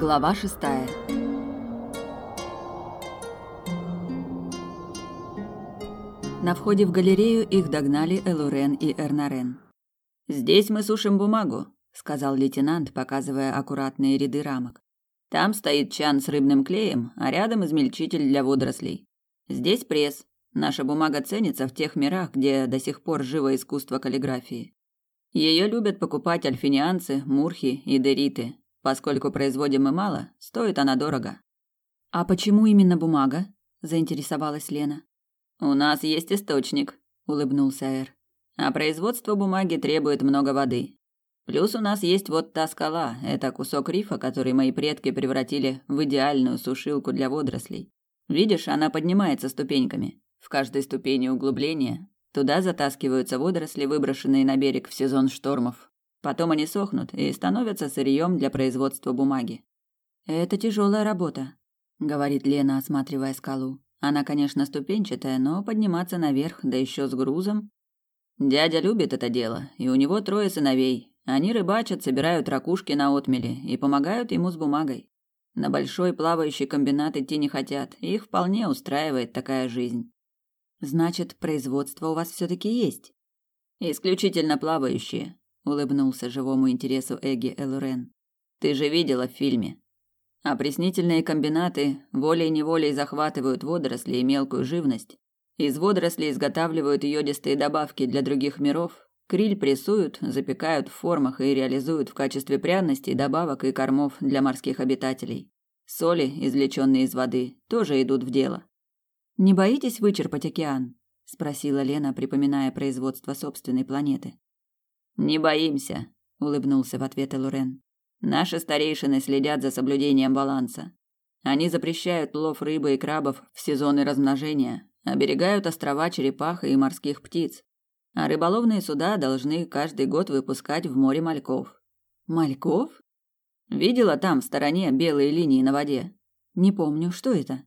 Глава шестая. На входе в галерею их догнали Элурен и Эрнарен. «Здесь мы сушим бумагу», — сказал лейтенант, показывая аккуратные ряды рамок. «Там стоит чан с рыбным клеем, а рядом измельчитель для водорослей. Здесь пресс. Наша бумага ценится в тех мирах, где до сих пор живо искусство каллиграфии. Ее любят покупать альфинианцы, мурхи и дериты, Поскольку производим мы мало, стоит она дорого. А почему именно бумага? заинтересовалась Лена. У нас есть источник, улыбнулся Эр. А производство бумаги требует много воды. Плюс у нас есть вот та скала, это кусок рифа, который мои предки превратили в идеальную сушилку для водорослей. Видишь, она поднимается ступеньками. В каждой ступени углубления туда затаскиваются водоросли, выброшенные на берег в сезон штормов, Потом они сохнут и становятся сырьем для производства бумаги. Это тяжелая работа, говорит Лена, осматривая скалу. Она, конечно, ступенчатая, но подниматься наверх, да еще с грузом. Дядя любит это дело, и у него трое сыновей. Они рыбачат, собирают ракушки на отмеле и помогают ему с бумагой. На большой плавающий комбинат идти не хотят, их вполне устраивает такая жизнь. Значит, производство у вас все таки есть? Исключительно плавающие улыбнулся живому интересу Эги Элурен. Ты же видела в фильме. Опреснительные комбинаты волей-неволей захватывают водоросли и мелкую живность. Из водорослей изготавливают йодистые добавки для других миров, криль прессуют, запекают в формах и реализуют в качестве пряностей, добавок и кормов для морских обитателей. Соли, извлеченные из воды, тоже идут в дело. Не боитесь вычерпать океан? спросила Лена, припоминая производство собственной планеты. Не боимся, улыбнулся в ответ Лорен. Наши старейшины следят за соблюдением баланса. Они запрещают лов рыбы и крабов в сезоны размножения, оберегают острова черепах и морских птиц. А рыболовные суда должны каждый год выпускать в море мальков. Мальков? Видела там в стороне белые линии на воде? Не помню, что это.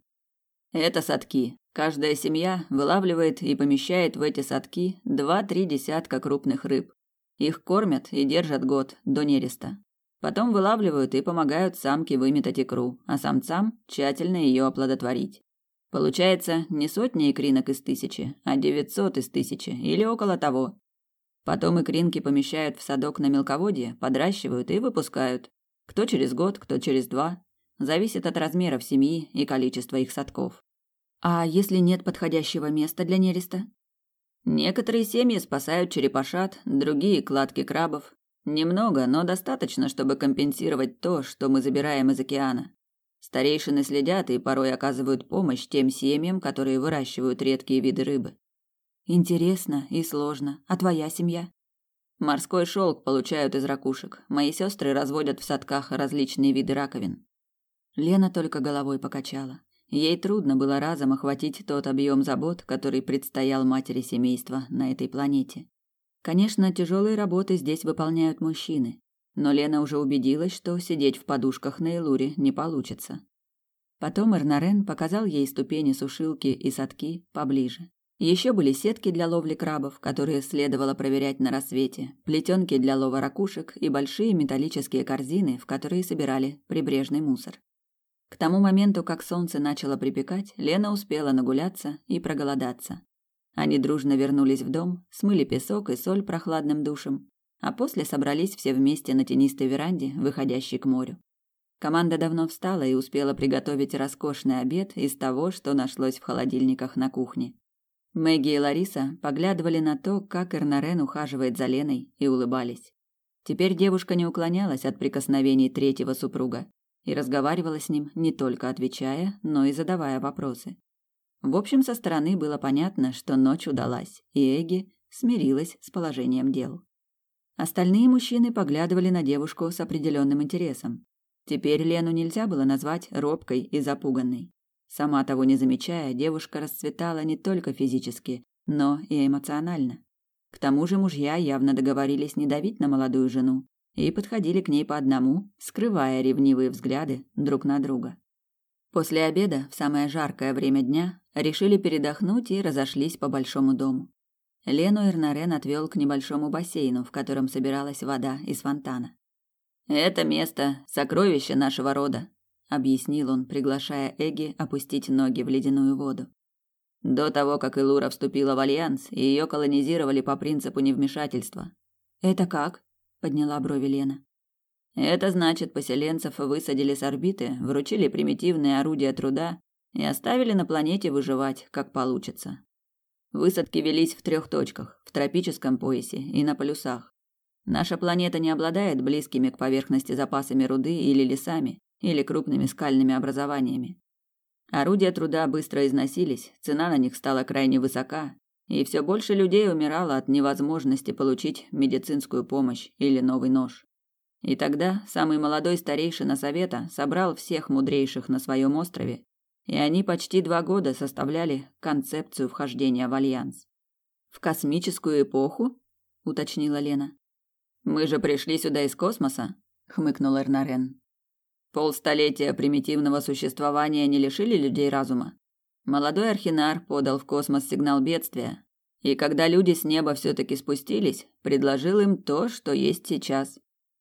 Это садки. Каждая семья вылавливает и помещает в эти садки два-три десятка крупных рыб. Их кормят и держат год до нереста. Потом вылавливают и помогают самке выметать икру, а самцам тщательно ее оплодотворить. Получается не сотни икринок из тысячи, а девятьсот из тысячи или около того. Потом икринки помещают в садок на мелководье, подращивают и выпускают. Кто через год, кто через два. Зависит от размеров семьи и количества их садков. А если нет подходящего места для нереста? Некоторые семьи спасают черепашат, другие – кладки крабов. Немного, но достаточно, чтобы компенсировать то, что мы забираем из океана. Старейшины следят и порой оказывают помощь тем семьям, которые выращивают редкие виды рыбы. Интересно и сложно. А твоя семья? Морской шелк получают из ракушек. Мои сестры разводят в садках различные виды раковин. Лена только головой покачала. Ей трудно было разом охватить тот объем забот, который предстоял матери семейства на этой планете. Конечно, тяжелые работы здесь выполняют мужчины, но Лена уже убедилась, что сидеть в подушках на Элуре не получится. Потом Эрнарен показал ей ступени сушилки и садки поближе. Еще были сетки для ловли крабов, которые следовало проверять на рассвете, плетенки для лова ракушек и большие металлические корзины, в которые собирали прибрежный мусор. К тому моменту, как солнце начало припекать, Лена успела нагуляться и проголодаться. Они дружно вернулись в дом, смыли песок и соль прохладным душем, а после собрались все вместе на тенистой веранде, выходящей к морю. Команда давно встала и успела приготовить роскошный обед из того, что нашлось в холодильниках на кухне. Мэгги и Лариса поглядывали на то, как Эрнарен ухаживает за Леной, и улыбались. Теперь девушка не уклонялась от прикосновений третьего супруга, и разговаривала с ним не только отвечая, но и задавая вопросы. В общем, со стороны было понятно, что ночь удалась, и Эги смирилась с положением дел. Остальные мужчины поглядывали на девушку с определенным интересом. Теперь Лену нельзя было назвать робкой и запуганной. Сама того не замечая, девушка расцветала не только физически, но и эмоционально. К тому же мужья явно договорились не давить на молодую жену, и подходили к ней по одному, скрывая ревнивые взгляды друг на друга. После обеда, в самое жаркое время дня, решили передохнуть и разошлись по большому дому. Лену Эрнарен отвел к небольшому бассейну, в котором собиралась вода из фонтана. Это место сокровище нашего рода, объяснил он, приглашая Эги опустить ноги в ледяную воду. До того, как Илура вступила в альянс, ее колонизировали по принципу невмешательства. Это как? Подняла брови Лена. Это значит, поселенцев высадили с орбиты, вручили примитивные орудия труда и оставили на планете выживать, как получится. Высадки велись в трех точках: в тропическом поясе и на полюсах. Наша планета не обладает близкими к поверхности запасами руды или лесами, или крупными скальными образованиями. Орудия труда быстро износились, цена на них стала крайне высока, и все больше людей умирало от невозможности получить медицинскую помощь или новый нож. И тогда самый молодой старейшина совета собрал всех мудрейших на своем острове, и они почти два года составляли концепцию вхождения в альянс. В космическую эпоху, уточнила Лена. Мы же пришли сюда из космоса, хмыкнул Эрнарен. Полстолетия примитивного существования не лишили людей разума. Молодой архинар подал в космос сигнал бедствия, и когда люди с неба все таки спустились, предложил им то, что есть сейчас.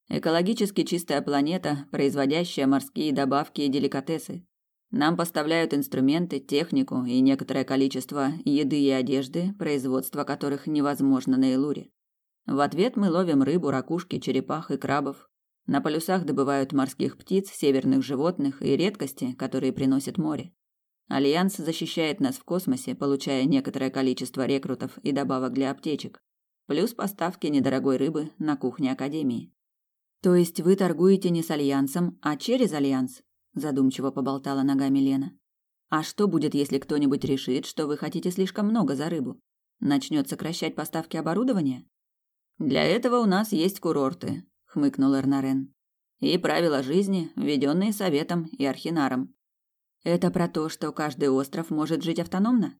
Экологически чистая планета, производящая морские добавки и деликатесы. Нам поставляют инструменты, технику и некоторое количество еды и одежды, производство которых невозможно на Элуре. В ответ мы ловим рыбу, ракушки, черепах и крабов. На полюсах добывают морских птиц, северных животных и редкости, которые приносит море. Альянс защищает нас в космосе, получая некоторое количество рекрутов и добавок для аптечек, плюс поставки недорогой рыбы на кухне Академии. То есть вы торгуете не с Альянсом, а через Альянс? Задумчиво поболтала ногами Лена. А что будет, если кто-нибудь решит, что вы хотите слишком много за рыбу? Начнет сокращать поставки оборудования? Для этого у нас есть курорты, хмыкнул Эрнарен. И правила жизни, введенные советом и архинаром. Это про то, что каждый остров может жить автономно?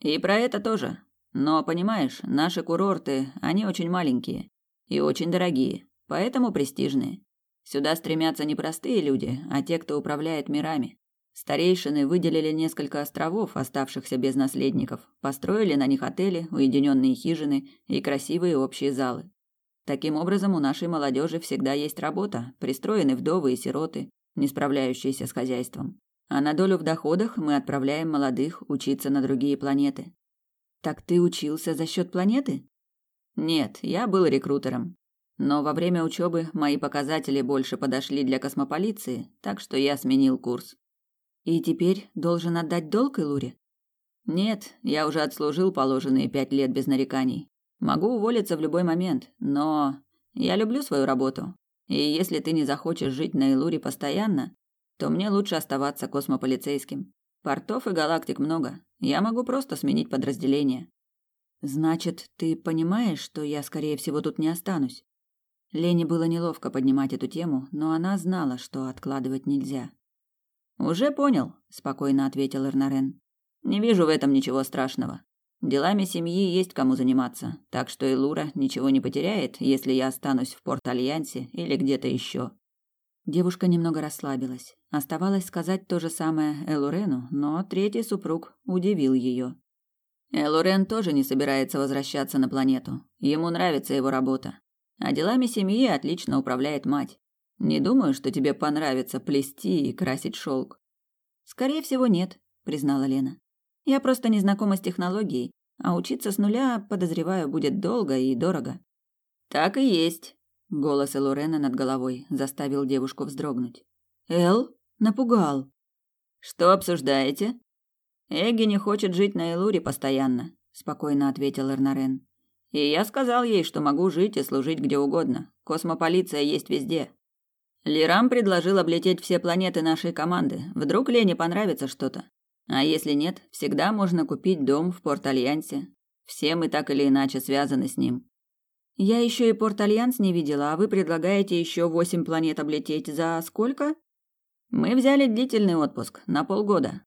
И про это тоже. Но, понимаешь, наши курорты, они очень маленькие и очень дорогие, поэтому престижные. Сюда стремятся не простые люди, а те, кто управляет мирами. Старейшины выделили несколько островов, оставшихся без наследников, построили на них отели, уединенные хижины и красивые общие залы. Таким образом, у нашей молодежи всегда есть работа, пристроены вдовы и сироты, не справляющиеся с хозяйством. А на долю в доходах мы отправляем молодых учиться на другие планеты. Так ты учился за счет планеты? Нет, я был рекрутером. Но во время учебы мои показатели больше подошли для космополиции, так что я сменил курс. И теперь должен отдать долг Илуре? Нет, я уже отслужил положенные пять лет без нареканий. Могу уволиться в любой момент, но я люблю свою работу. И если ты не захочешь жить на Илуре постоянно, то мне лучше оставаться космополицейским. Портов и галактик много. Я могу просто сменить подразделение. Значит, ты понимаешь, что я скорее всего тут не останусь? Лене было неловко поднимать эту тему, но она знала, что откладывать нельзя. Уже понял, спокойно ответил Эрнарен. Не вижу в этом ничего страшного. Делами семьи есть кому заниматься, так что и Лура ничего не потеряет, если я останусь в Порт-Альянсе или где-то еще. Девушка немного расслабилась. Оставалось сказать то же самое Элурену, но третий супруг удивил ее. Элурен тоже не собирается возвращаться на планету. Ему нравится его работа. А делами семьи отлично управляет мать. Не думаю, что тебе понравится плести и красить шелк. Скорее всего, нет, признала Лена. Я просто не знакома с технологией, а учиться с нуля, подозреваю, будет долго и дорого. Так и есть. Голос Элорена над головой заставил девушку вздрогнуть. Эл напугал. Что обсуждаете? Эгги не хочет жить на Элуре постоянно, спокойно ответил Эрнарен. И я сказал ей, что могу жить и служить где угодно. Космополиция есть везде. Лирам предложил облететь все планеты нашей команды. Вдруг Лене понравится что-то. А если нет, всегда можно купить дом в Порт-Альянсе. Все мы так или иначе связаны с ним. Я еще и Порт-Альянс не видела, а вы предлагаете еще восемь планет облететь за сколько? Мы взяли длительный отпуск на полгода.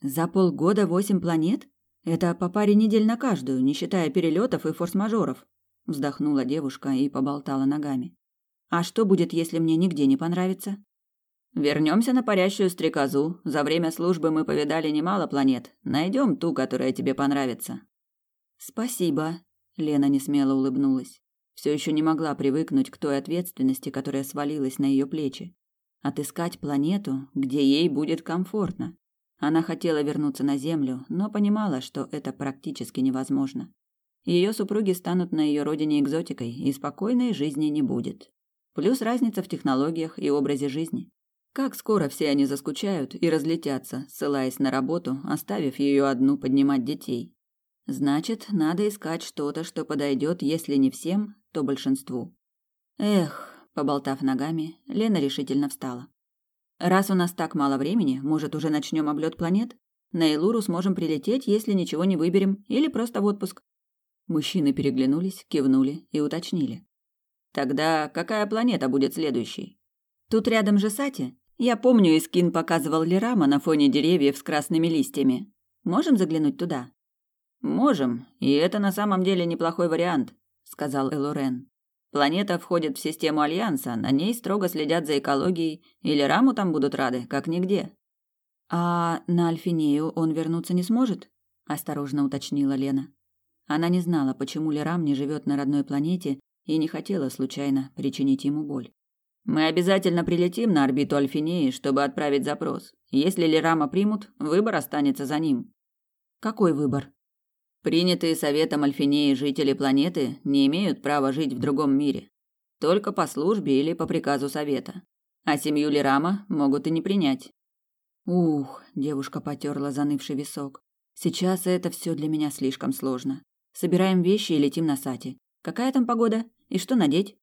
За полгода восемь планет? Это по паре недель на каждую, не считая перелетов и форс-мажоров. Вздохнула девушка и поболтала ногами. А что будет, если мне нигде не понравится? Вернемся на парящую стрекозу. За время службы мы повидали немало планет. Найдем ту, которая тебе понравится. Спасибо. Лена несмело улыбнулась. все еще не могла привыкнуть к той ответственности, которая свалилась на ее плечи. Отыскать планету, где ей будет комфортно. Она хотела вернуться на Землю, но понимала, что это практически невозможно. Ее супруги станут на ее родине экзотикой, и спокойной жизни не будет. Плюс разница в технологиях и образе жизни. Как скоро все они заскучают и разлетятся, ссылаясь на работу, оставив ее одну поднимать детей. Значит, надо искать что-то, что подойдет, если не всем, то большинству. Эх, поболтав ногами, Лена решительно встала. Раз у нас так мало времени, может, уже начнем облет планет? На Элуру сможем прилететь, если ничего не выберем, или просто в отпуск. Мужчины переглянулись, кивнули и уточнили. Тогда какая планета будет следующей? Тут рядом же Сати. Я помню, Искин показывал Лерама на фоне деревьев с красными листьями. Можем заглянуть туда? Можем, и это на самом деле неплохой вариант, сказал Элорен. Планета входит в систему Альянса, на ней строго следят за экологией, и Лераму там будут рады, как нигде. А на Альфинею он вернуться не сможет? осторожно уточнила Лена. Она не знала, почему Лерам не живет на родной планете и не хотела случайно причинить ему боль. Мы обязательно прилетим на орбиту Альфинеи, чтобы отправить запрос. Если Лерама примут, выбор останется за ним. Какой выбор? Принятые советом Альфинеи жители планеты не имеют права жить в другом мире. Только по службе или по приказу совета. А семью Лерама могут и не принять. Ух, девушка потерла занывший висок. Сейчас это все для меня слишком сложно. Собираем вещи и летим на Сати. Какая там погода? И что надеть?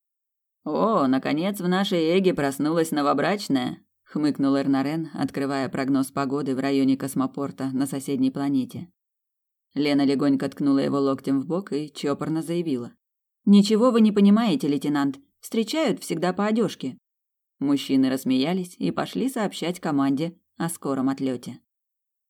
О, наконец в нашей Эге проснулась новобрачная, хмыкнул Эрнарен, открывая прогноз погоды в районе космопорта на соседней планете. Лена легонько ткнула его локтем в бок и чопорно заявила: "Ничего вы не понимаете, лейтенант. Встречают всегда по одежке". Мужчины рассмеялись и пошли сообщать команде о скором отлете.